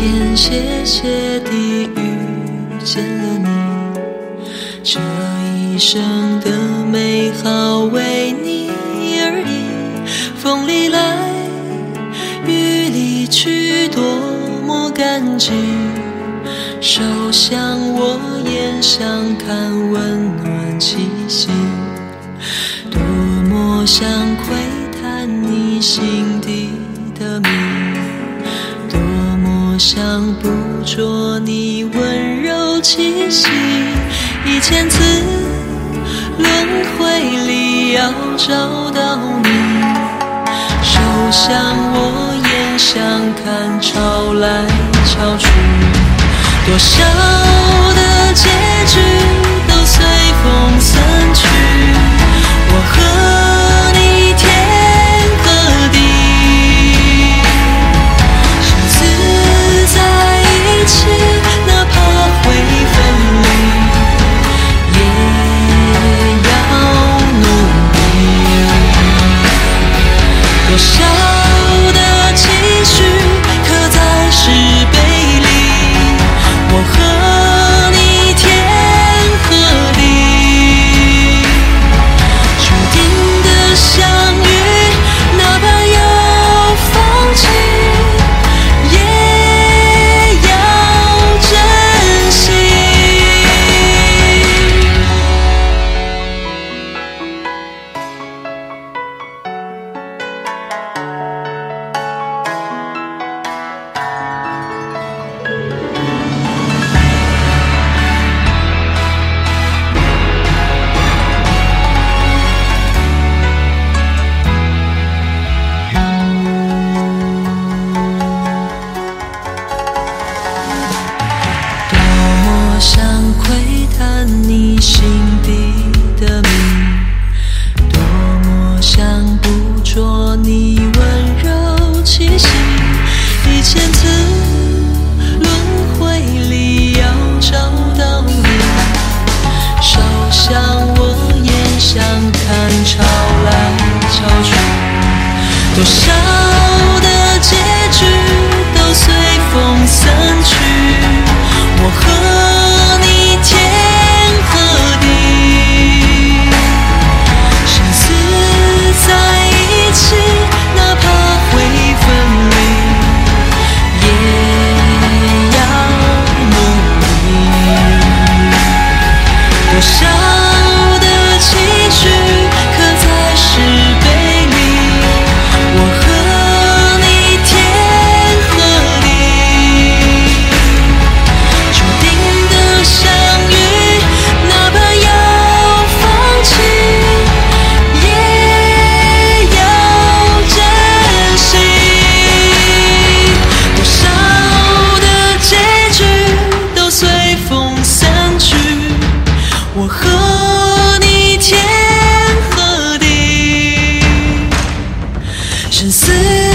天，谢谢地，遇见了你，这一生的美好为你而已。风里来，雨里去，多么感激。手向我眼相看，温暖气息，多么想窥探你心底的秘密想捕捉你温柔气息。一千次轮回里要找到你，手相我眼相看，潮来潮去。多少的结局？看你心底的谜，多么想捕捉你温柔气息，一千次轮回里要找到你。手相我也想看，潮来潮去，多想。生死。